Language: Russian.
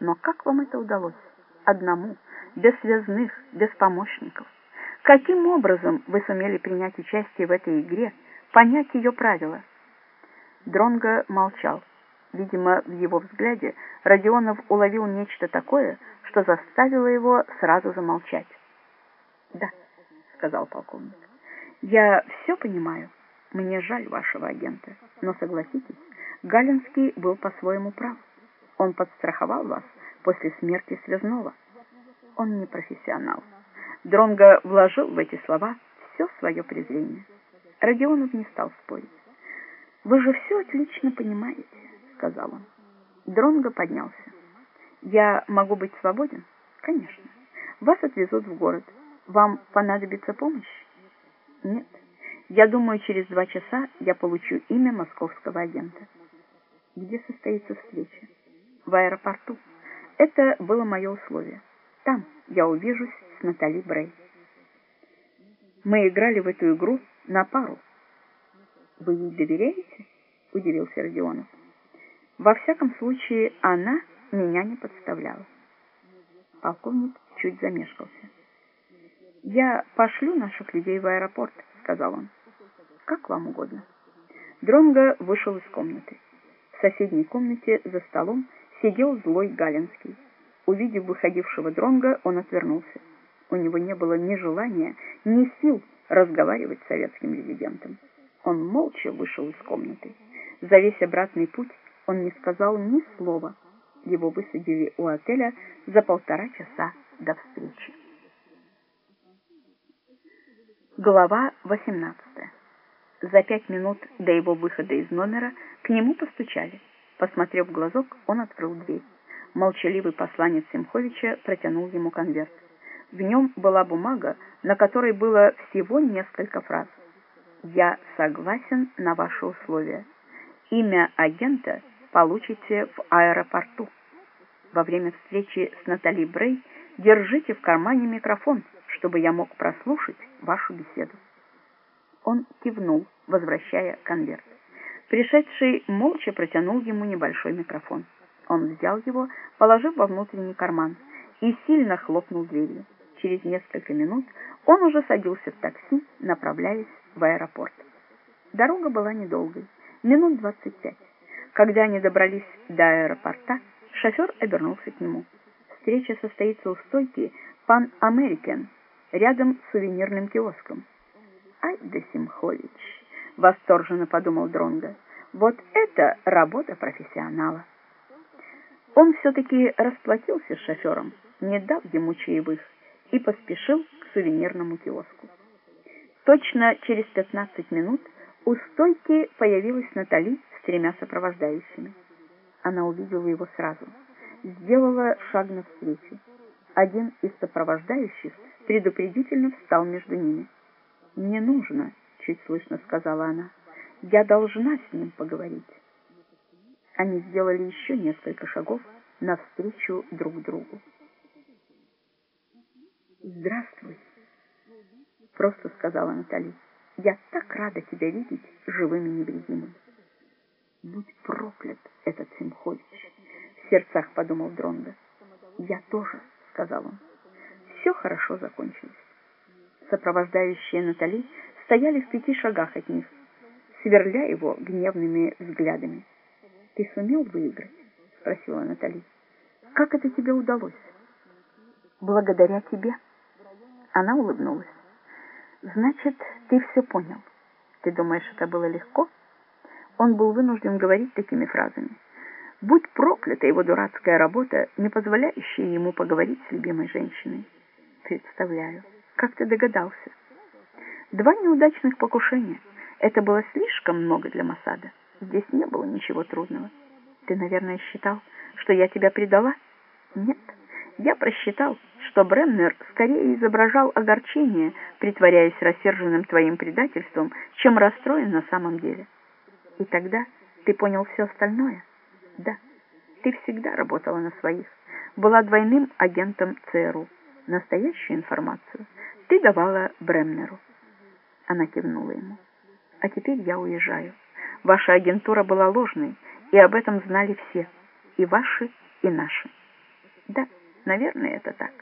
Но как вам это удалось? Одному, без связных, без помощников. Каким образом вы сумели принять участие в этой игре, понять ее правила? Дронго молчал. Видимо, в его взгляде Родионов уловил нечто такое, что заставило его сразу замолчать. «Да», — сказал полковник, — «я все понимаю. Мне жаль вашего агента, но согласитесь, Галинский был по-своему прав. Он подстраховал вас после смерти Связного. Он не профессионал. Дронго вложил в эти слова все свое презрение. Родионов не стал спорить. «Вы же все отлично понимаете», — сказал он. Дронго поднялся. «Я могу быть свободен?» «Конечно. Вас отвезут в город. Вам понадобится помощь?» «Нет. Я думаю, через два часа я получу имя московского агента». «Где состоится встреча?» «В аэропорту. Это было мое условие. Там я увижусь с Натали Брей». «Мы играли в эту игру на пару». «Вы ей доверяете?» — удивился Родионов. «Во всяком случае, она меня не подставляла». Полковник чуть замешкался. «Я пошлю наших людей в аэропорт», — сказал он. «Как вам угодно». Дронго вышел из комнаты. В соседней комнате за столом сидел злой Галинский. Увидев выходившего Дронга, он отвернулся. У него не было ни желания, ни сил разговаривать с советским резидентом. Он молча вышел из комнаты. За весь обратный путь он не сказал ни слова. Его высадили у отеля за полтора часа до встречи. Глава 18. За пять минут до его выхода из номера к нему постучали. Посмотрев в глазок, он открыл дверь. Молчаливый посланец Семховича протянул ему конверт. В нем была бумага, на которой было всего несколько фраз. «Я согласен на ваши условия. Имя агента получите в аэропорту. Во время встречи с Натали Брей держите в кармане микрофон, чтобы я мог прослушать вашу беседу». Он кивнул, возвращая конверт. Пришедший молча протянул ему небольшой микрофон. Он взял его, положив во внутренний карман, и сильно хлопнул дверью. Через несколько минут он уже садился в такси, направляясь в аэропорт. Дорога была недолгой, минут двадцать пять. Когда они добрались до аэропорта, шофер обернулся к нему. Встреча состоится у стойки «Пан Америкен», рядом с сувенирным киоском. «Ай да Симхович!» — восторженно подумал Дронго. «Вот это работа профессионала!» Он все-таки расплатился с шофером, не дав ему чаевых, и поспешил к сувенирному киоску. Точно через 15 минут у стойки появилась Натали с тремя сопровождающими. Она увидела его сразу, сделала шаг навстречу. Один из сопровождающих предупредительно встал между ними. «Не нужно», — чуть слышно сказала она, — «я должна с ним поговорить». Они сделали еще несколько шагов навстречу друг другу. «Здравствуй», — просто сказала Натали. «Я так рада тебя видеть живым и невредимым». «Будь проклят этот Симхович!» — в сердцах подумал Дронго. «Я тоже», — сказал он. Все хорошо закончилось. Сопровождающие Натали стояли в пяти шагах от них, сверля его гневными взглядами. «Ты сумел выиграть?» — спросила Натали. «Как это тебе удалось?» «Благодаря тебе». Она улыбнулась. «Значит, ты все понял. Ты думаешь, это было легко?» Он был вынужден говорить такими фразами. «Будь проклята его дурацкая работа, не позволяющая ему поговорить с любимой женщиной». «Представляю. Как ты догадался?» «Два неудачных покушения. Это было слишком много для Масада. Здесь не было ничего трудного. Ты, наверное, считал, что я тебя предала? Нет. Я просчитал, что Бреннер скорее изображал огорчение, притворяясь рассерженным твоим предательством, чем расстроен на самом деле. И тогда ты понял все остальное? Да. Ты всегда работала на своих. Была двойным агентом ЦРУ. Настоящую информацию ты давала Бремнеру. Она кивнула ему. А теперь я уезжаю. Ваша агентура была ложной, и об этом знали все, и ваши, и наши. Да, наверное, это так.